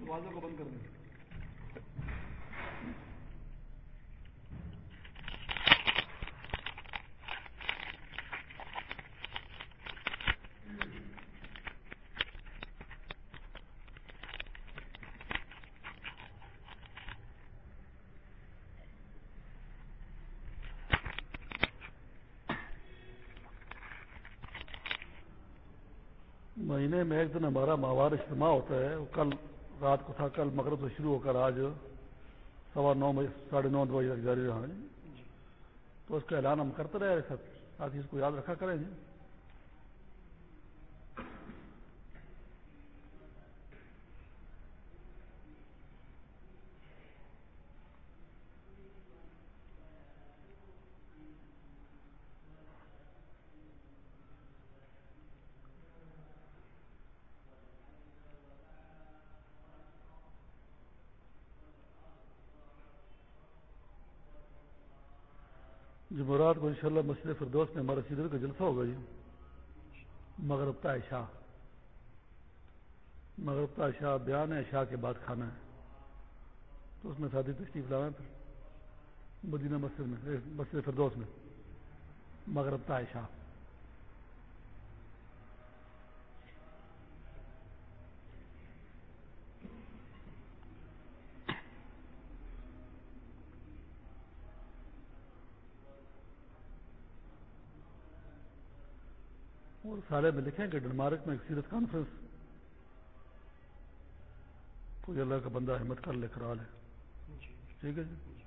دروازے کو بند کر دیں مہینے میں ایک دن ہمارا ماہوار اجتماع ہوتا ہے۔ وہ کل رات کو تھا، کل مغرب سے شروع ہو کر آج سوا نو بجے، ساڑھے نو بجے تک جاری رہا ہے۔ تو اس کا اعلان ہم کرتے رہے ساتھ ساتھی اس کو یاد رکھا کریں۔ گے کو انشاءاللہ مسجد فردوس میں ہمارا سیدر کا جلسہ ہوگا جی۔ مغرب تا شاہ مغرب تا شاہ بیان ہے شاہ کے بعد کھانا ہے۔ تو اس میں شادی تشریف لانا پھر مدینہ مسجد میں، مسجد فردوس میں۔ مغرب تا شاہ سارے میں لکھیں کہ ڈنمارک میں ایک سیرت کانفرنس کوئی اللہ کا بندہ ہمت کر لے کرا لے۔ ٹھیک ہے جی؟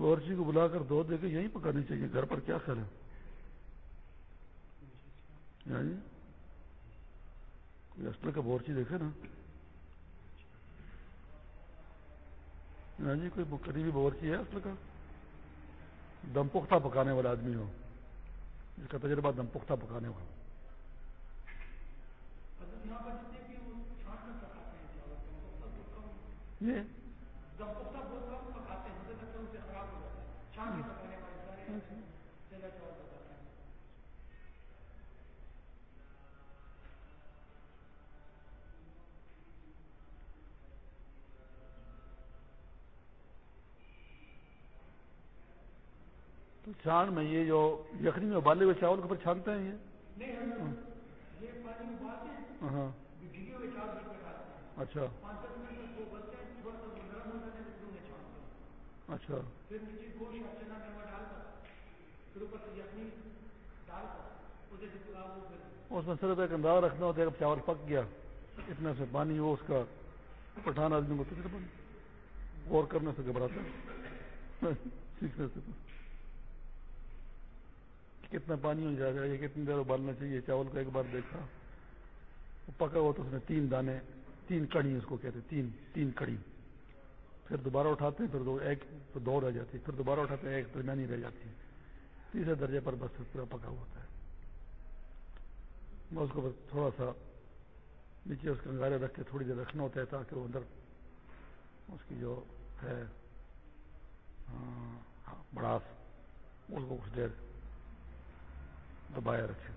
کسی بورچی کو بلا کر دو دے کے یہیں پکانی چاہیے، گھر پر کیا خیال ہے؟ یعنی کوئی اسٹل کا بورچی دیکھے نا؟ جی کوئی قریبی بورچی ہے اسٹل کا؟ دم پختہ پکانے والا آدمی ہو۔ جس کا تجربہ دم پختہ پکانے والا۔ یہ؟ تو چھان میں یہ جو یخنی میں ابالے ہوئے چاول کے اوپر چھانتے ہیں یہ؟ ہاں۔ اچھا۔ اچھا۔ اس میں صرف ایک اندازہ رکھنا ہوتا ہے کہ چاول پک گیا اتنا سے پانی ہو اس کا پٹھان آدمی کو تجربہ غور کرنے سے گھبراتا سیکھنے سے۔ کتنا پانی ہو جائے گا یہ کتنی دیر ابالنا چاہیے؟ چاول کو ایک بار دیکھا پکا ہوا تو اس میں تین دانے تین کڑی اس کو کہتے تین تین کڑی پھر دوبارہ اٹھاتے ہیں، پھر دو ایک دو رہ جاتی ہے پھر دوبارہ اٹھاتے ہیں، ایک درمیانی رہ جاتی ہے تیسرے درجے پر بس پورا پکا ہوتا ہے۔ میں اس کو تھوڑا سا نیچے اس کے انگارے رکھ کے تھوڑی دیر رکھنا ہوتا ہے تاکہ وہ اندر اس کی جو ہے ہاں، بڑاس، اس کو کچھ دیر دبایا رکھے۔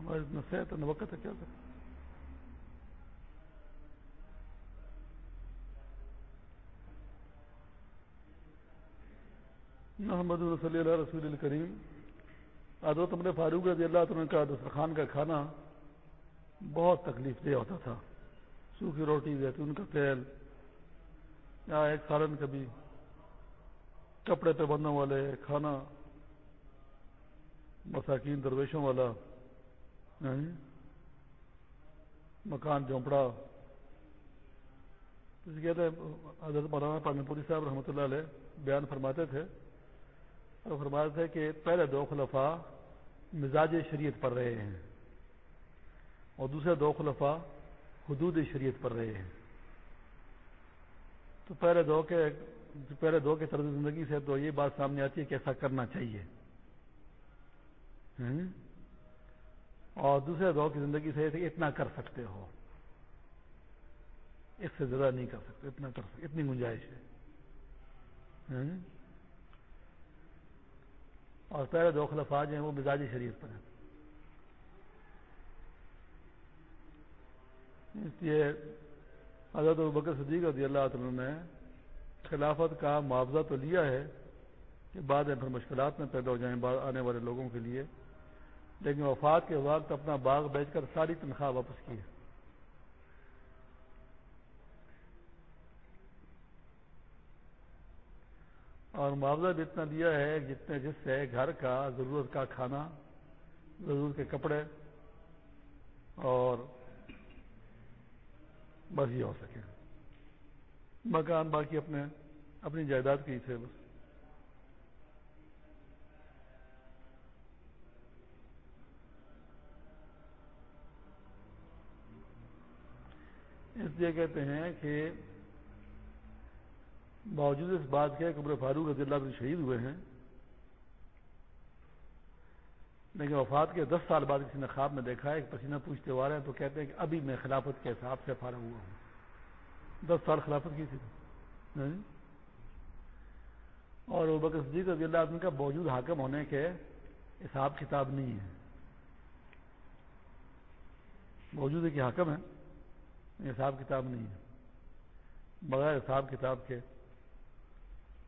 ہمارے اتنا صحت وقت ہے کیا کریں محمد صلی اللہ رسول الکریم حضرت نے فاروق رضی اللہ عنہ کا دسترخوان کا کھانا بہت تکلیف دہ ہوتا تھا۔ سوکھی روٹی زیتون کا تیل۔ یا ایک سالن کبھی کپڑے پہ بننے والے، کھانا مساکین درویشوں والا مکان جھونپڑا۔ کہتے ہیں حضرت مولانا پانی پوری صاحب رحمۃ اللہ علیہ بیان فرماتے تھے اور فرماتے تھے کہ پہلے دو خلفا مزاج شریعت پر رہے ہیں اور دوسرے دو خلفا حدود شریعت پر رہے ہیں۔ تو پہلے دو کے پہلے دو کے طرز زندگی سے تو یہ بات سامنے آتی ہے کہ ایسا کرنا چاہیے۔ اور دوسرے دو کی زندگی سے اتنا کر سکتے ہو۔ اس سے زیادہ نہیں کر سکتے، اتنا کر سکتے، اتنی گنجائش ہے۔ اور پہلے دو خلفاج ہیں وہ مزاجی شریف پر ہیں۔ اس لیے حضرت بکر صدیق رضی اللہ تعالیٰ نے خلافت کا معاوضہ تو لیا ہے کہ بعد میں پھر مشکلات میں پیدا ہو جائیں آنے والے لوگوں کے لیے، لیکن وفات کے وقت اپنا باغ بیچ کر ساری تنخواہ واپس کی ہے۔ اور معاوضہ بھی اتنا دیا ہے جتنے جس سے گھر کا، ضرورت کا کھانا، ضرورت کے کپڑے، اور بس یہ ہو سکے۔ مکان باقی اپنے، اپنی جائیداد کی تھے بس۔ اس لیے کہتے ہیں کہ باوجود اس بات کے قبر فاروق رضی اللہ شہید ہوئے ہیں، لیکن وفات کے دس سال بعد کسی نے خواب میں دیکھا ہے کہ پسینہ پوچھتے ہوئے ہیں تو کہتے ہیں کہ ابھی میں خلافت کے حساب سے فارغ ہوا ہوں۔ دس سال خلافت کی تھی۔ ہاں جی؟ اور وہ بکر صدیق رضی اللہ عنہ کا باوجود حاکم ہونے کے حساب کتاب نہیں ہے۔ موجود کہ حاکم ہے حساب کتاب نہیں ہے۔ بغیر حساب کتاب کے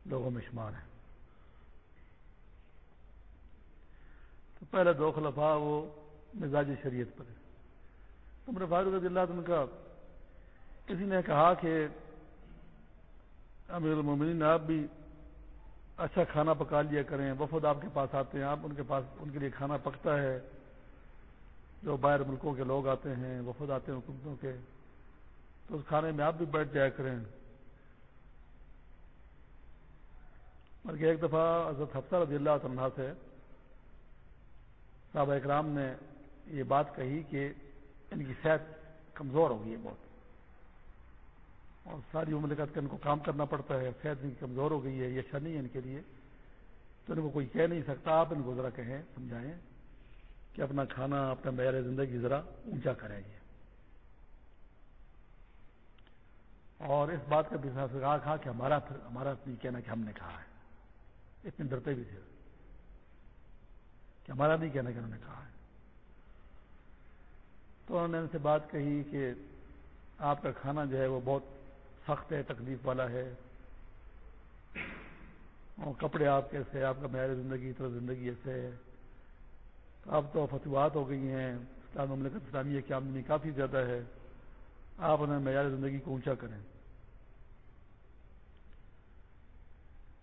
لوگوں میں شمار ہے تو پہلے دو خلفاء وہ مزاجی شریعت پر ہے عمر فاروق رضی اللہ عنہ کا کسی نے کہا کہ امیر المومنین آپ بھی اچھا کھانا پکا لیا کریں، وفد آپ کے پاس آتے ہیں، آپ ان کے پاس ان کے لیے کھانا پکتا ہے۔ جو باہر ملکوں کے لوگ آتے ہیں، وفد آتے ہیں حکومتوں کے، تو اس کھانے میں آپ بھی بیٹھ جایا کریں۔ بلکہ ایک دفعہ حضرت حفصہ رضی اللہ تنہا سے صحابہ اکرام نے یہ بات کہی کہ ان کی صحت کمزور ہو گئی ہے بہت۔ اور ساری مملکت کا ان کو کام کرنا پڑتا ہے، صحت ان کی کمزور ہو گئی ہے، یہ اچھا نہیں ہے ان کے لیے۔ تو ان کو کوئی کہہ نہیں سکتا، آپ ان کو ذرا کہیں، سمجھائیں کہ اپنا کھانا، اپنا معیار زندگی ذرا اونچا کریں گے۔ اور اس بات کا بھی کہا کہ ہمارا ہمارا نہیں کہنا کہ ہم نے کہا ہے۔ اتنے ڈرتے بھی تھے۔ کہ ہمارا نہیں کہنا کہ انہوں نے کہا ہے۔ تو انہوں نے ان سے بات کہی کہ آپ کا کھانا جو ہے وہ بہت سخت ہے، تکلیف والا ہے۔ اور کپڑے آپ کیسے آپ کا معیار زندگی طرح زندگی ایسے ہے۔ اب تو فتوات ہو گئی ہیں۔ اسلام، مملکت اسلامیہ کی آمدنی کافی زیادہ ہے۔ آپ انہیں معیار زندگی کو اونچا کریں۔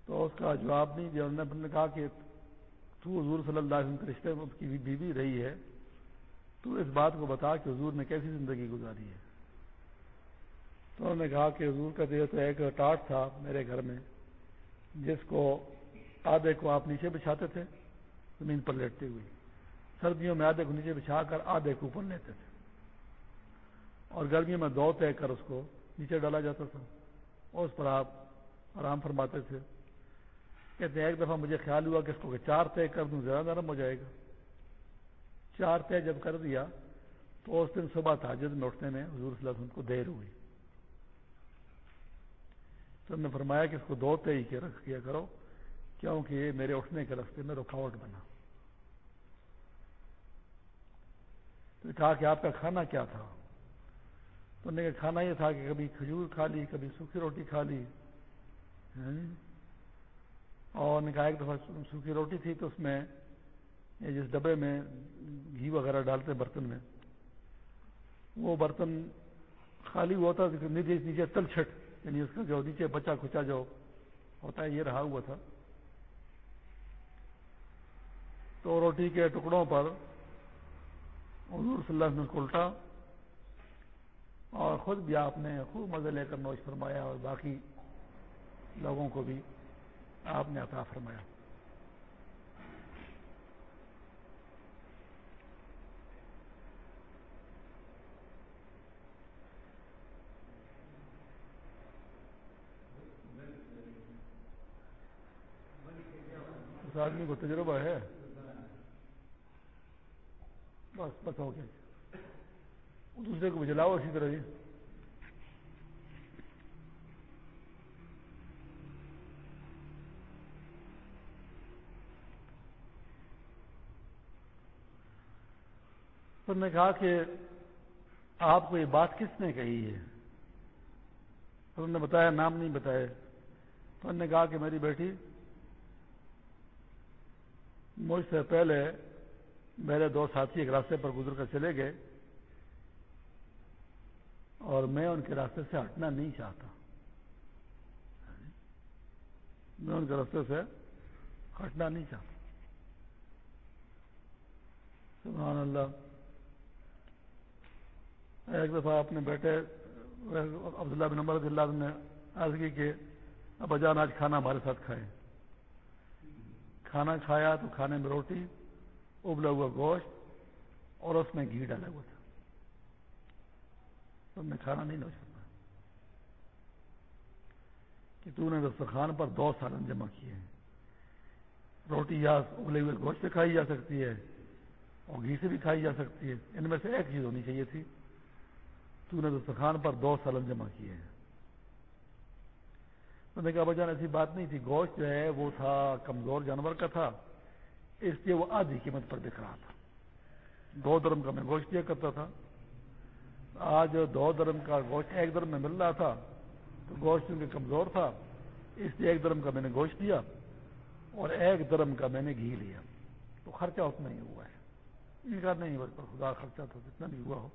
تو اس کا جواب نہیں دیا، انہوں نے کہا کہ تو حضور صلی اللہ علیہ وسلم کے رشتے میں اس کی بیوی رہی ہے، تو اس بات کو بتا کہ حضور نے کیسی زندگی گزاری ہے۔ تو انہوں نے کہا کہ حضور کا دے تو ایک ٹاٹ تھا میرے گھر میں، جس کو آدھے کو آپ نیچے بچھاتے تھے، زمین پر لیٹتے ہوئے۔ سردیوں میں آدھے کو نیچے بچھا کر آدھے کو اوپر لیتے تھے۔ اور گرمیوں میں دو طے کر اس کو، نیچے ڈالا جاتا تھا۔ اور اس پر آپ آرام فرماتے تھے۔ کہتے ہیں ایک دفعہ مجھے خیال ہوا کہ اس کو چار طے کر دوں، زیادہ نرم ہو جائے گا۔ چار طے جب کر دیا تو اس دن صبح تاجد میں اٹھنے میں حضور صلی اللہ علیہ وسلم کو دیر ہوئی۔ تو نے فرمایا کہ اس کو دو طے ہی کے رکھ کیا کرو، کیونکہ یہ میرے اٹھنے کے رستے میں رکاوٹ بنا۔ تو کہا کہ آپ کا کھانا کیا تھا؟ تو نے کھانا یہ تھا کہ کبھی کھجور کھا لی، کبھی سوکھی روٹی کھا لی۔ اور نے کہا ایک دفعہ سوکھی روٹی تھی تو اس میں جس ڈبے میں گھی وغیرہ ڈالتے برتن میں، وہ برتن خالی ہوا تھا نیچے نیچے تل چھٹ یعنی اس کا جو نیچے بچا کھچا جو ہوتا ہے، یہ رہا ہوا تھا۔ تو روٹی کے ٹکڑوں پر حضور صلی اللہ علیہ وسلم کو الٹا اور خود بھی آپ نے خوب مزے لے کر نوش فرمایا اور باقی لوگوں کو بھی۔ آپ نے عطا فرمایا۔ اس آدمی کو تجربہ ہے۔ بس بس ہو گیا دوسرے کو بھی جلاؤ اسی طرح جی تو نے کہا کہ آپ کو یہ بات کس نے کہی ہے؟ انہوں نے بتایا، نام نہیں بتایا۔ تو انہوں نے کہا کہ میری بیٹی، مجھ سے پہلے میرے دو ساتھی ایک راستے پر گزر کر چلے گئے اور میں ان کے راستے سے ہٹنا نہیں چاہتا۔ میں ان کے راستے سے ہٹنا نہیں چاہتا۔ سبحان اللہ۔ ایک دفعہ اپنے بیٹے عبداللہ بن نمبر اللہ نے عرض کی کہ، ابا جان آج کھانا ہمارے ساتھ کھائے کھانا کھایا تو کھانے میں روٹی، ابلا ہوا گوشت اور اس میں گھی ڈالا ہوا تھا۔ تو نے کھانا نہیں نوچ سکتا کہ تو نے دسترخوان پر دو سالن جمع کیے ہیں۔ روٹی یا ابلے ہوئے گوشت سے کھائی جا سکتی ہے اور گھی سے بھی کھائی جا سکتی ہے۔ ان میں سے ایک چیز ہونی چاہیے تھی۔ تو نے دسترخوان پر دو سالن جمع کیے ہیں۔ تو نے کہا بچان ایسی بات نہیں تھی۔ گوشت جو ہے، وہ تھا کمزور جانور کا تھا، اس لیے وہ آدھی قیمت پر دکھ رہا تھا۔ دو درم کا میں گوشت دیا کرتا تھا۔ آج دو درم کا گوشت ایک درم میں مل رہا تھا، تو گوشت کیونکہ کمزور تھا، اس لیے ایک درم کا میں نے گوشت دیا اور ایک درم کا میں نے گھی لیا۔ تو خرچہ اتنا ہی ہوا ہے۔ یہ کہا، نہیں خدا خرچہ تو جتنا بھی ہوا ہو۔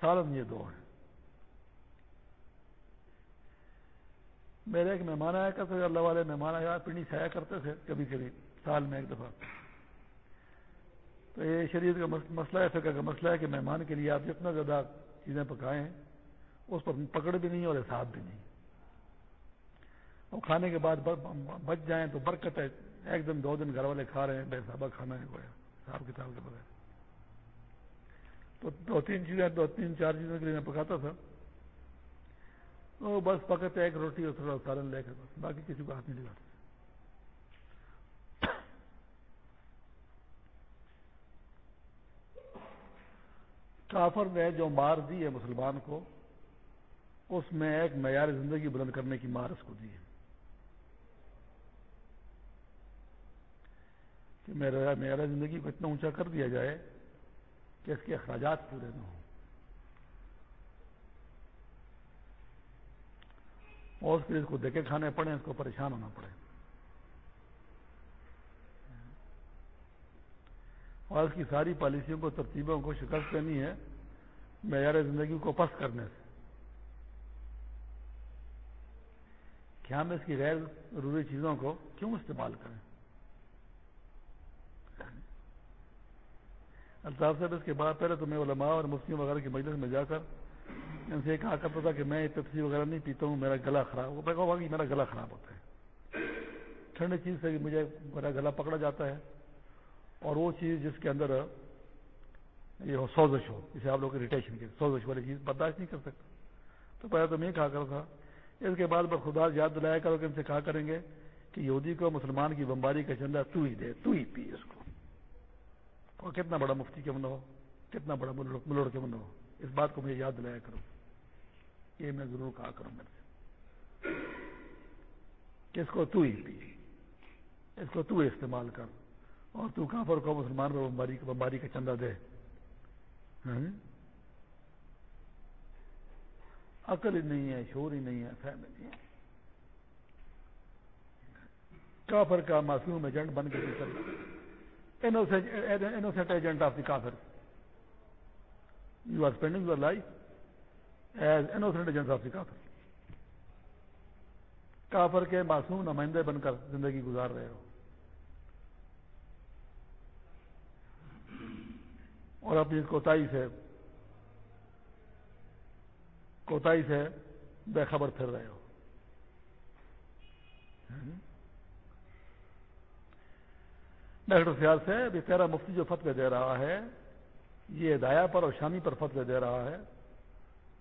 سالن یہ دو ہے میرے ایک مہمان آیا کرتے تھے، اللہ والے مہمان آیا، پنڈی سے آیا کرتے تھے کبھی کبھی، سال میں ایک دفعہ۔ تو یہ شریعت کا مسئلہ ہے فکر کا مسئلہ ہے کہ مہمان کے لیے آپ جتنا زیادہ چیزیں پکائیں، اس پر پکڑ بھی نہیں اور حساب بھی نہیں۔ اور کھانے کے بعد بچ جائیں تو برکت ہے، ایک دن، دو دن گھر والے کھا رہے ہیں، بے صحابہ کھانا ہے، کوئی حساب کتاب کے بغیر۔ تو دو تین چیزیں، دو تین چار چیزوں کے لیے میں پکاتا تھا۔ تو بس پکتے ایک روٹی اور تھوڑا سالن لے کر بس، باقی کسی کو ہاتھ نہیں لگاتا۔ کافر نے جو مار دی ہے مسلمان کو، اس میں ایک معیار زندگی بلند کرنے کی مار اس کو دی ہے۔ کہ میرا معیار زندگی کو اتنا اونچا کر دیا جائے کہ اس کے اخراجات پورے نہ ہوں۔ اور اس کے لیے اس کو دیکھے کھانے پڑے اس کو پریشان ہونا پڑے۔ اور اس کی ساری پالیسیوں کو، ترتیبوں کو شکست دینی ہے معیار زندگی کو پس کرنے سے۔ کیا ہم اس کی غیر ضروری چیزوں کو کیوں استعمال کریں؟ الطاف صاحب، اس کے بعد پہلے تو میں علماء اور مفتیوں وغیرہ کی مجلس میں جا کر ان سے کہا کرتا تھا کہ میں تفصیل وغیرہ نہیں پیتا ہوں، میرا گلا خراب وہ کہا کہ میرا گلا خراب ہوتا ہے۔ ٹھنڈی چیز سے مجھے میرا گلا پکڑا جاتا ہے۔ اور وہ چیز جس کے اندر یہ ہو، سوزش ہو، جسے آپ لوگ ریٹیشن کی سوزش والی چیز برداشت نہیں کر سکتا۔ تو پہلے تو میں کہا کرتا تھا۔ اس کے بعد میں خدا یاد دلایا کرو کہ ان سے کہا کریں گے کہ یہودی کو مسلمان کی بمباری کا چندہ تو ہی دے، تو ہی پی اس کو۔ اور کتنا بڑا مفتی کے من ہو، کتنا بڑا ملوڑ کے من ہو، اس بات کو مجھے یاد دلایا کرو یہ میں ضرور کہا کروں میرے سے۔ کہ اس کو تو ہی پی۔ اس کو تو استعمال کر۔ اور تو کافر کو مسلمان کو بمباری بمباری کا چندہ دے۔ ہاں؟ عقل ہی نہیں ہے شور ہی نہیں ہے، فہم نہیں ہے۔ کافر کا معصوم ایجنٹ بن کے چل انوسینٹ ایجنٹ آف دی کافر you are spending your life as innocent agent of the کافر کافر کے معصوم نمائندے بن کر زندگی گزار رہے ہو۔ اور اپنی کوتاہی سے کوتاہی سے بے خبر پھر رہے ہو۔ ڈاکٹر سیال سے تیرا مفتی جو فتوی دے رہا ہے، یہ ہدایہ پر اور شامی پر فتوی دے رہا ہے۔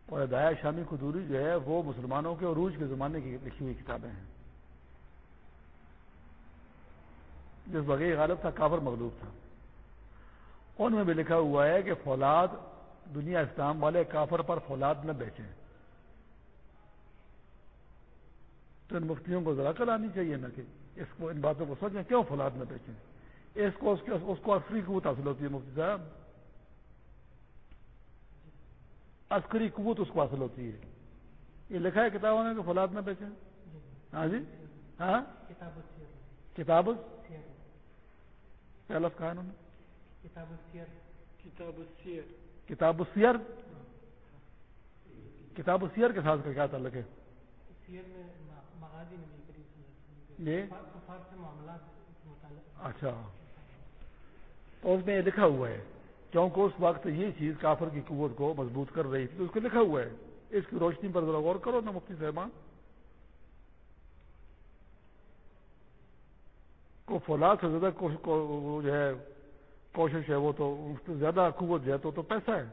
اور ہدایہ شامی قدوری جو ہے، وہ مسلمانوں کے عروج کے زمانے کی لکھی ہوئی کتابیں ہیں۔ جس بغیر غالب تھا، کافر مغلوب تھا۔ ان میں بھی لکھا ہوا ہے کہ فولاد، دنیا اسلام والے کافر پر فولاد نہ بیچیں تو ان مفتیوں کو ذرا کر آنی چاہیے نا کہ اس کو ان باتوں کو سوچیں کیوں فولاد نہ بیچیں اس کو اس, اس کو عسکری قوت حاصل ہوتی ہے مفتی صاحب عسکری قوت اس کو حاصل ہوتی ہے یہ لکھا ہے کتابوں نے کہ فولاد نہ بیچیں ہاں جی ہاں کتاب کیا لفظ کہا انہوں نے کتاب السیر کتاب السیر کتاب السیر کے ساتھ کیا تعلق ہے اچھا تو اس میں لکھا ہوا ہے، کیونکہ اس وقت یہ چیز کافر کی قوت کو مضبوط کر رہی تھی، تو اس کو لکھا ہوا ہے۔ اس کی روشنی پر ذرا غور کرو نا مفتی صاحبان۔ کو فولاد سے زیادہ جو ہے، کوشش ہے وہ تو، اس سے زیادہ قوت جو ہے تو تو پیسہ ہے،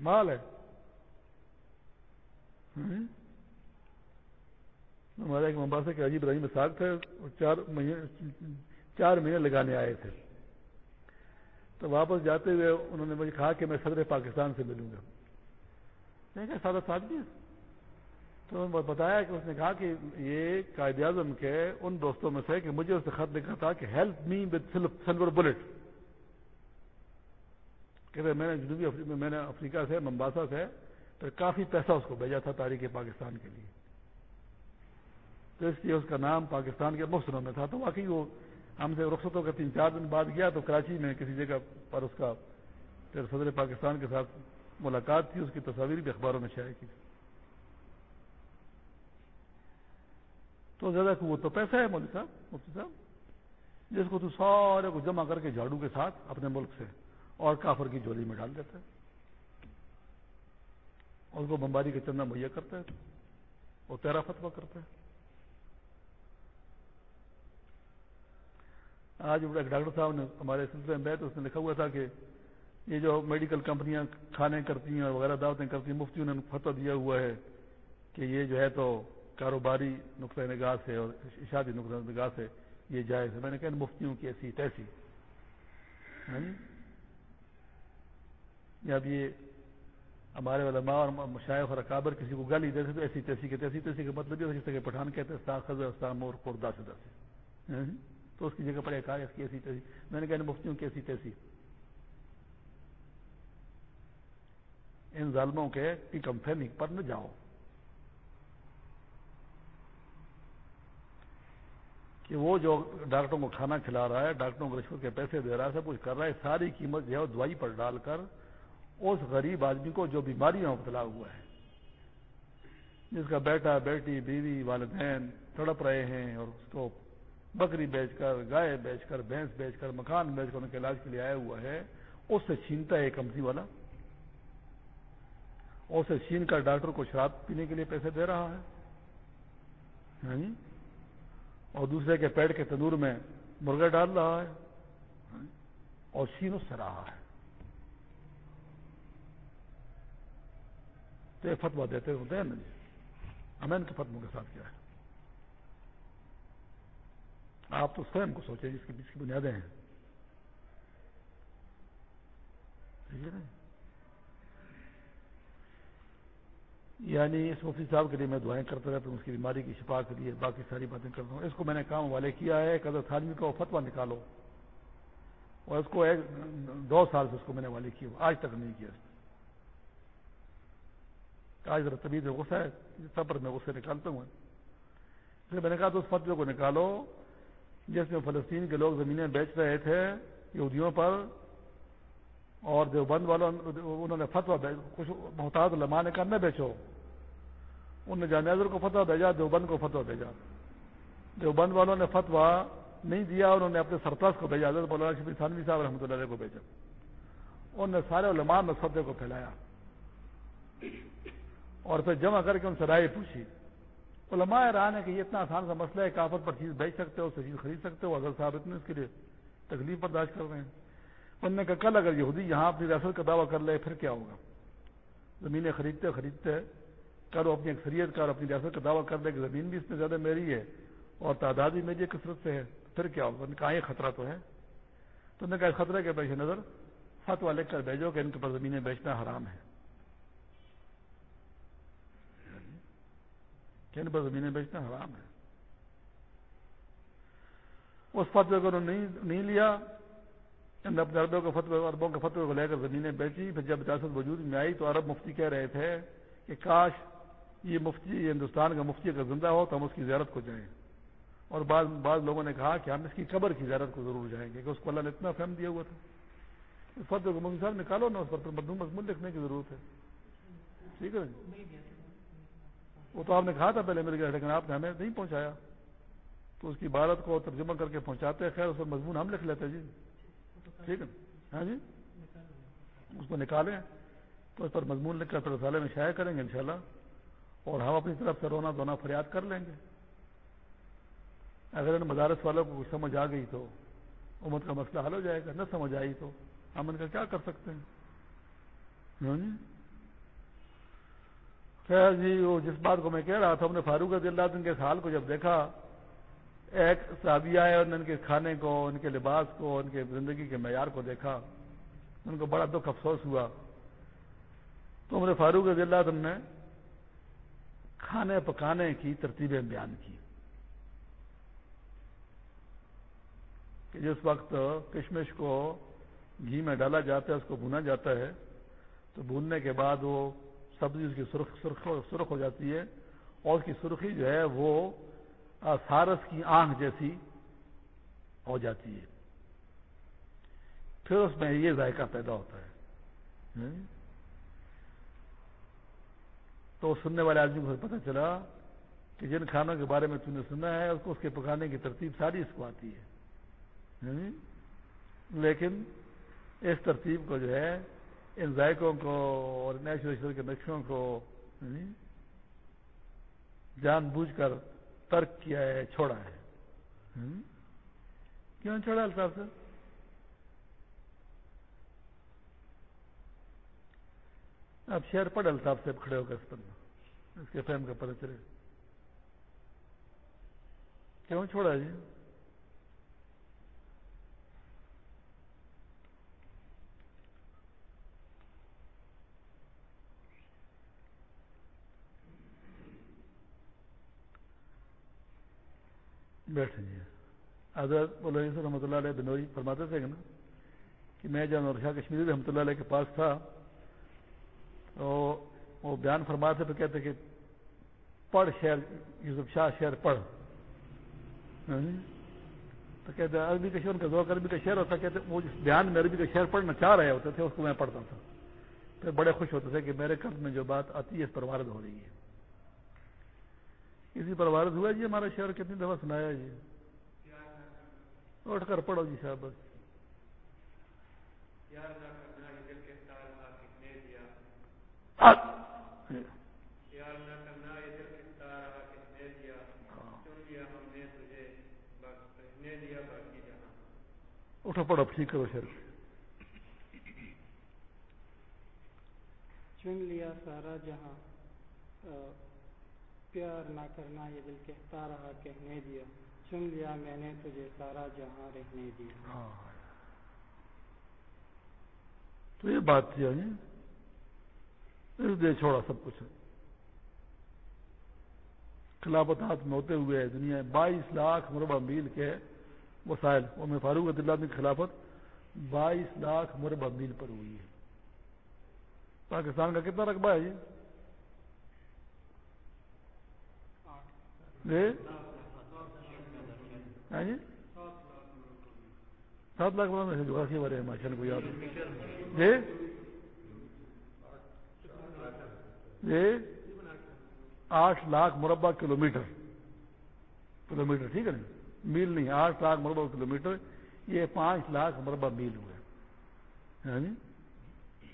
مال ہے۔ ہمارے ایک ممباسا کے عجیب رحیم ساگ تھے، چار مہینے چار مہینے لگانے آئے تھے۔ تو واپس جاتے ہوئے انہوں نے مجھے کہا کہ میں صدر پاکستان سے ملوں گا۔ میں کہا، سادہ ساتھ بھی تو بتایا کہ اس نے کہا کہ یہ قائد اعظم کے ان دوستوں میں سے کہ مجھے اس سے خط لکھا تھا کہ help me with silver bullet کہ میں نے جنوبی افریقہ میں نے افریقہ سے، ممباسا سے پھر کافی پیسہ اس کو بھیجا تھا تاریخ پاکستان کے لیے۔ تو اس لیے اس کا نام پاکستان کے مفسروں میں تھا۔ تو واقعی وہ ہم سے رخصتوں کے تین چار دن بعد گیا تو کراچی میں کسی جگہ پر اس کا پھر صدر پاکستان کے ساتھ ملاقات تھی، اس کی تصاویر بھی اخباروں میں شائع کی۔ تو زیادہ وہ تو پیسہ ہے مولوی صاحب، مفتی صاحب، جس کو تو سارے کو جمع کر کے جھاڑو کے ساتھ اپنے ملک سے اور کافر کی جولی میں ڈال دیتا ہے۔ اس کو بمباری کا چندہ مہیا کرتا ہے اور تیرا فتوا کرتا ہے۔ آج ایک ڈاکٹر صاحب نے ہمارے سلسلے میں بیٹھ اس نے لکھا ہوا تھا کہ یہ جو میڈیکل کمپنیاں کھانے کرتی ہیں اور وغیرہ دعوتیں کرتی ہیں مفتی نے فتح دیا ہوا ہے کہ یہ جو ہے تو کاروباری نقطۂ نگاہ سے اور اشادی نقطۂ نگاہ سے یہ جائز ہے۔ میں نے کہا مفتیوں کی ایسی تیسی۔ ہاں جی؟ جب یہ ہمارے علماء اور مشائق اور اکابر کسی کو گالی دیتے تو ایسی تیسی کے تیسی تیسی کا مطلب یہ جس طرح پٹھان کہتے ہیں خزر استام اور خوردہ سے دس۔ ہاں جی؟ تو اس کی جگہ پر ایک آئے اس کی ایسی تیسی میں نے کہا مفتیوں کی ایسی تیسی ان ظالموں کے ٹیکم فیمک پر نہ جاؤ۔ کہ وہ جو ڈاکٹروں کو کھانا کھلا رہا ہے، ڈاکٹروں کو رشوت کے پیسے دے رہا ہے، سب کچھ کر رہا ہے، ساری قیمت جو ہے وہ دوائی پر ڈال کر اس غریب آدمی کو جو بیماری میں مبتلا ہوا ہے، جس کا بیٹا، بیٹی، بیوی، والدین تڑپ رہے ہیں اور اس کو بکری بیچ کر، گائے بیچ کر، بھینس بیچ کر، مکان بیچ کر، ان کے علاج کے لیے آیا ہوا ہے، اس سے چھینتا ہے کمپنی والا۔ اور اسے چھین کر ڈاکٹر کو شراب پینے کے لیے پیسے دے رہا ہے۔ ہاں جی؟ اور دوسرے کے پیڑ کے تندور میں مرغے ڈال رہا ہے۔ ہاں جی؟ اور چھین اس سے رہا ہے۔ تو یہ فتوا دیتے ہوتے ہیں نا ہمیں ان کے فتو کے ساتھ کیا ہے؟ آپ تو سوئم کو سوچیں جس کی بیچ کی بنیادیں ہیں۔ یعنی اس مفتی صاحب کے لیے میں دعائیں کرتا رہتا ہوں، اس کی بیماری کی شفا کے لیے باقی ساری باتیں کرتا ہوں۔ اس کو میں نے کام والے کیا ہے قدر تھانوی کا فتوا نکالو۔ اور اس کو ایک دو سال سے اس کو میں نے والے کیا۔ آج تک نہیں کیا۔ آج ذرا طبیعت غصہ ہے سب پر میں غصے نکالتا ہوں۔ پھر میں نے کہا تو اس فتوے کو نکالو۔ جس میں فلسطین کے لوگ زمینیں بیچ رہے تھے یہودیوں پر، اور جو بند والوں، انہوں نے فتوا کچھ محتاط علماء نے کہا، نہ بیچو۔ انہوں نے جانیزر کو فتوا بھیجا، دیوبند کو فتوا بھیجا۔ دیوبند والوں نے فتوا نہیں دیا انہوں نے اپنے سرپرست کو بھیجا، حضرت مولانا شفیع ثانوی صاحب رحمۃ اللہ علیہ کو بھیجا۔ انہوں نے سارے علماء میں کو پھیلایا۔ اور پھر جمع کر کے ان سے رائے پوچھی۔ علماء ران ہے کہ یہ اتنا آسان سا مسئلہ ہے کہ آپ پر چیز بیچ سکتے ہو چیز خرید سکتے ہو حضرت صاحب اتنے اس کے لیے تکلیف برداشت کر رہے ہیں۔ انہوں نے کہا، کل اگر یہودی یہاں اپنی ریاست کا دعویٰ کر لے، پھر کیا ہوگا؟ زمینیں خریدتے خریدتے کل وہ اپنی اکثریت کا اور اپنی ریاست کا دعویٰ کر دے کہ زمین بھی اس میں زیادہ میری ہے اور تعداد بھی میری کثرت سے ہے، پھر کیا ہوگا؟ کہا، یہ خطرہ تو ہے۔ تو نے کہا، اس خطرے کے پیش نظر فتوا لکھ کر بھیجو کہ ان کے پاس زمینیں بیچنا حرام ہے۔ کہ ان پر زمینیں بیچنا حرام ہے۔ اس فتوے کو انہوں نے نہیں لیا ان اپنے اربوں کے فتوے اربوں کے فتوے کو لے کر زمینیں بیچی۔ پھر جب ریاست وجود میں آئی تو عرب مفتی کہہ رہے تھے کہ کاش یہ مفتی ہندوستان کا مفتی اگر زندہ ہو تو ہم اس کی زیارت کو جائیں۔ اور بعض بعض لوگوں نے کہا کہ ہم اس کی قبر کی زیارت کو ضرور جائیں گے، کہ اس کو اللہ نے اتنا فہم دیا ہوا تھا۔ اس فتح کو مفتی نکالو نا، اس پر مدوم مضمون لکھنے کی ضرورت ہے۔ ٹھیک ہے۔ وہ تو آپ نے کہا تھا پہلے میرے گھر، لیکن آپ نے ہمیں نہیں پہنچایا۔ تو اس کی عبارت کو ترجمہ کر کے پہنچاتے خیر، اس پر مضمون ہم لکھ لیتے جی۔ ٹھیک ہے۔ ہاں جی۔ اس کو نکالیں۔ تو اس پر مضمون لکھ کر پھر رسالے میں شائع کریں گے انشاءاللہ۔ اور ہم اپنی طرف سے رونا دھونا فریاد کر لیں گے۔ اگر ان مدارس والوں کو کچھ سمجھ آ گئی تو امت کا مسئلہ حل ہو جائے گا۔ نہ سمجھ آئی تو ہم ان کا کیا کر سکتے ہیں؟ ہاں جی۔ خیر جی وہ جس بات کو میں کہہ رہا تھا ہم نے فاروق رضی اللہ ان کے حال کو جب دیکھا، ایک صحابی آئے اور ان کے کھانے کو، ان کے لباس کو، ان کے زندگی کے معیار کو دیکھا، ان کو بڑا دکھ افسوس ہوا۔ تو ہم نے فاروق رضی اللہ عنہ نے کھانے پکانے کی ترتیبیں بیان کی۔ کہ جس وقت کشمش کو گھی میں ڈالا جاتا ہے، اس کو بھونا جاتا ہے، تو بھوننے کے بعد وہ سبزی اس کی سرخ سرخ سرخ ہو جاتی ہے اور اس کی سرخی جو ہے وہ سارس کی آنکھ جیسی ہو جاتی ہے۔ پھر اس میں یہ ذائقہ پیدا ہوتا ہے۔ تو سننے والے آدمی کو پتہ چلا کہ جن کھانوں کے بارے میں تم نے سنا ہے، اس کو اس کے پکانے کی ترتیب ساری اس کو آتی ہے۔ لیکن اس ترتیب کو جو ہے ان ذائقوں کو اور نیچرل کے نقشوں کو یعنی جان بوجھ کر ترک کیا ہے، چھوڑا ہے۔ کیوں چھوڑا الطاف سے اب شہر پڑھ الطاف سے کھڑے ہو کر اس پر۔ اس کے فہم کا پتہ چلے۔ کیوں چھوڑا جی؟ بیٹھے حضرت مولانا رحمۃ اللہ علیہ بنوئی فرماتے تھے نا، کہ میں جب نور شاہ کشمیری رحمۃ اللہ علیہ کے پاس تھا تو وہ بیان فرماتے تو کہتے کہ پڑھ شہر یوسف شاہ شہر پڑھ۔ تو کہتے عربی کا شہر ان کا ذوق عربی کا شہر ہوتا، کہتے وہ جس بیان میں عربی کا شہر پڑھنا چاہ رہے ہوتے تھے، اس کو میں پڑھتا تھا۔ پھر بڑے خوش ہوتے تھے کہ میرے قلب میں جو بات آتی ہے، اس پر وارد ہو رہی ہے۔ کسی پر وارد ہوا جی ہمارا شہر کتنی دفعہ سنایا جی۔ اٹھ کر پڑھو جی صاحب۔ بس اٹھو پڑھو، ٹھیک کرو شہر۔ چن لیا سارا جہاں پیار نہ کرنا، یہ دل کہتا رہا کہنے دیا۔ چن لیا میں نے تجھے سارا جہاں رہنے دیا۔ ہاں۔ تو یہ بات تھی اس دے چھوڑا سب کچھ۔ خلافت ہاتھ میں ہوتے ہوئے دنیا بائیس لاکھ مربع میل کے وسائل اور میں فاروق عبد کی خلافت بائیس لاکھ مربع میل پر ہوئی ہے۔ پاکستان کا کتنا رقبہ ہے جی ہاں جی؟ سات لاکھ مربع میں جغرافی والے ہیں ماشاء کو یاد جی؟ جی؟ آٹھ لاکھ مربع کلو میٹر کلو میٹر ٹھیک ہے نا؟ میل نہیں، آٹھ لاکھ مربع کلو میٹر یہ پانچ لاکھ مربع میل ہوئے۔ ہاں جی؟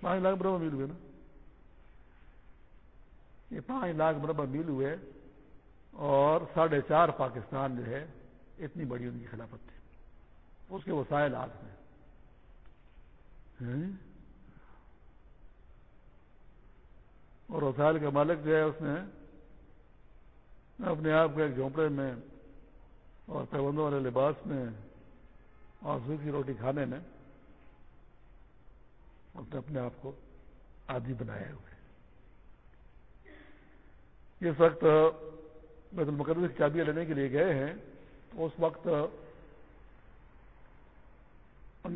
پانچ لاکھ مربع میل ہوئے نا۔ یہ پانچ لاکھ مربع میل ہوئے۔ اور ساڑھے چار پاکستان جو ہے، اتنی بڑی ان کی خلافت تھی۔ اس کے وسائل ہاتھ میں اور وسائل کا مالک جو ہے، اس نے اپنے آپ کو ایک جھونپڑے میں اور پیبندوں والے لباس میں اور سوکھی روٹی کھانے میں اس نے اپنے آپ کو عادی بنایا ہوئے۔ اس وقت بیت المقدس کی چابیاں لینے کے لیے گئے ہیں، تو اس وقت انہوں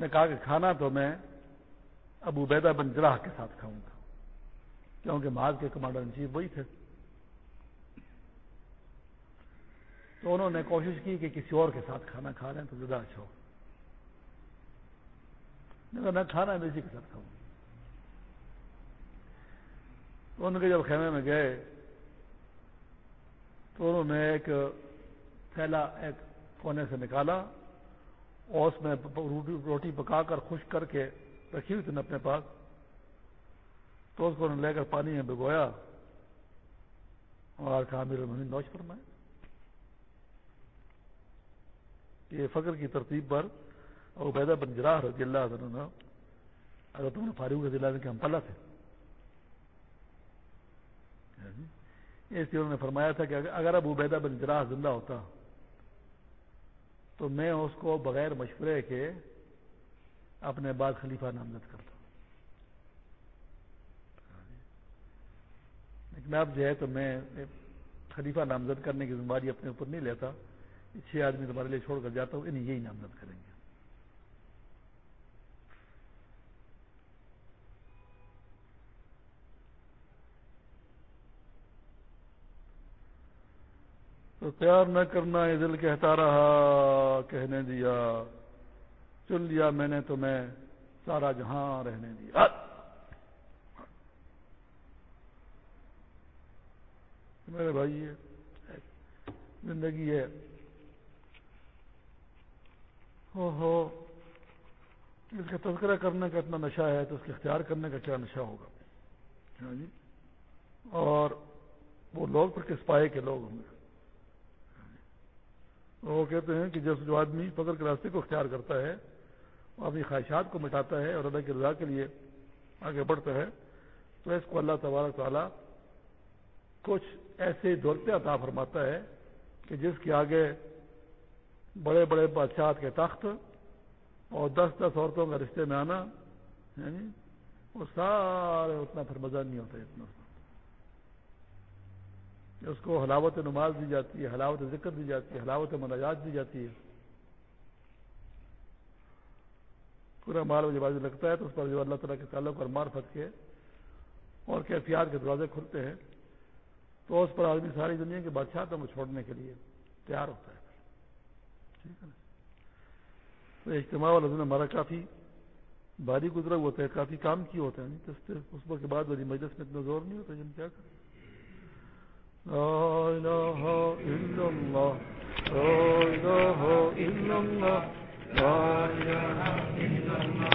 نے کہا کہ کھانا تو میں ابو بیدہ بن جراح کے ساتھ کھاؤں گا، کیونکہ ماض کے کمانڈر ان چیف وہی تھے۔ تو انہوں نے کوشش کی کہ کسی اور کے ساتھ کھانا کھا لیں، تو زیادہ اچھا ہو میں کھانا ہے اسی کے ساتھ کھاؤں تو ان کے جب خیمے میں گئے تو انہوں نے ایک تھیلا ایک کونے سے نکالا اور اس میں روٹی پکا کر خشک کر کے رکھی ہوئی تھی اپنے پاس۔ تو اس کو انہوں نے لے کر پانی میں بگویا اور کہا میرے مہین نوش فرمائے۔ یہ فخر کی ترتیب پر اور عبیدہ بن جراح رضی اللہ عنہ اگر تم نے فاروق رضی اللہ عنہ کے ہم پلا تھے۔ اس لیے انہوں نے فرمایا تھا کہ اگر اب عبیدہ بن جراح زندہ ہوتا تو میں اس کو بغیر مشورے کے اپنے بعد خلیفہ نامزد کرتا۔ لیکن اب جو ہے تو میں خلیفہ نامزد کرنے کی ذمہ داری اپنے اوپر نہیں لیتا۔ چھ آدمی تمہارے لیے چھوڑ کر جاتا ہوں، انہیں یہی نامزد کریں گے۔ تو پیار نہ کرنا یہ دل کہتا رہا، کہنے دیا، چن لیا میں نے تمہیں سارا جہاں رہنے دیا۔ میرے بھائی، یہ زندگی ہے۔ ہو ہو اس کا تذکرہ کرنے کا اتنا نشہ ہے تو اس کے اختیار کرنے کا کیا نشہ ہوگا؟ ہاں جی۔ اور وہ لوگ پھر کس پائے کے لوگ ہوں گے؟ وہ کہتے ہیں کہ جب جو آدمی فضر کے راستے کو اختیار کرتا ہے وہ اپنی خواہشات کو مٹاتا ہے اور اللہ کی رضا کے لیے آگے بڑھتا ہے، تو اس کو اللہ تبارک تعالیٰ کچھ ایسے دولتے عطا فرماتا ہے کہ جس کے آگے بڑے بڑے بادشاہ کے تخت اور دس دس عورتوں کا رشتے میں آنا یعنی وہ سارے اتنا پھر مزہ نہیں ہوتا اتنا۔ اس کو حلاوت نماز دی جاتی ہے، حلاوت ذکر دی جاتی ہے، حلاوت مناجات دی جاتی ہے۔ پورا مال جب بازی لگتا ہے تو اس پر جو اللہ تعالیٰ کے تعلق اور معرفت کے اور کیفیات کے دروازے کھلتے ہیں، تو اس پر آدمی ساری دنیا کے بادشاہتوں کو چھوڑنے کے لیے تیار ہوتا ہے۔ ٹھیک ہے تو اجتماع والا دن ہمارا کافی بھاری گزرا ہوتا ہے، کافی کام کیا ہوتا ہے اس کے بعد میری مجلس میں اتنا زور نہیں ہوتا جن کیا کریں۔ لا إله إلا الله. لا إله إلا الله. لا إله إلا الله.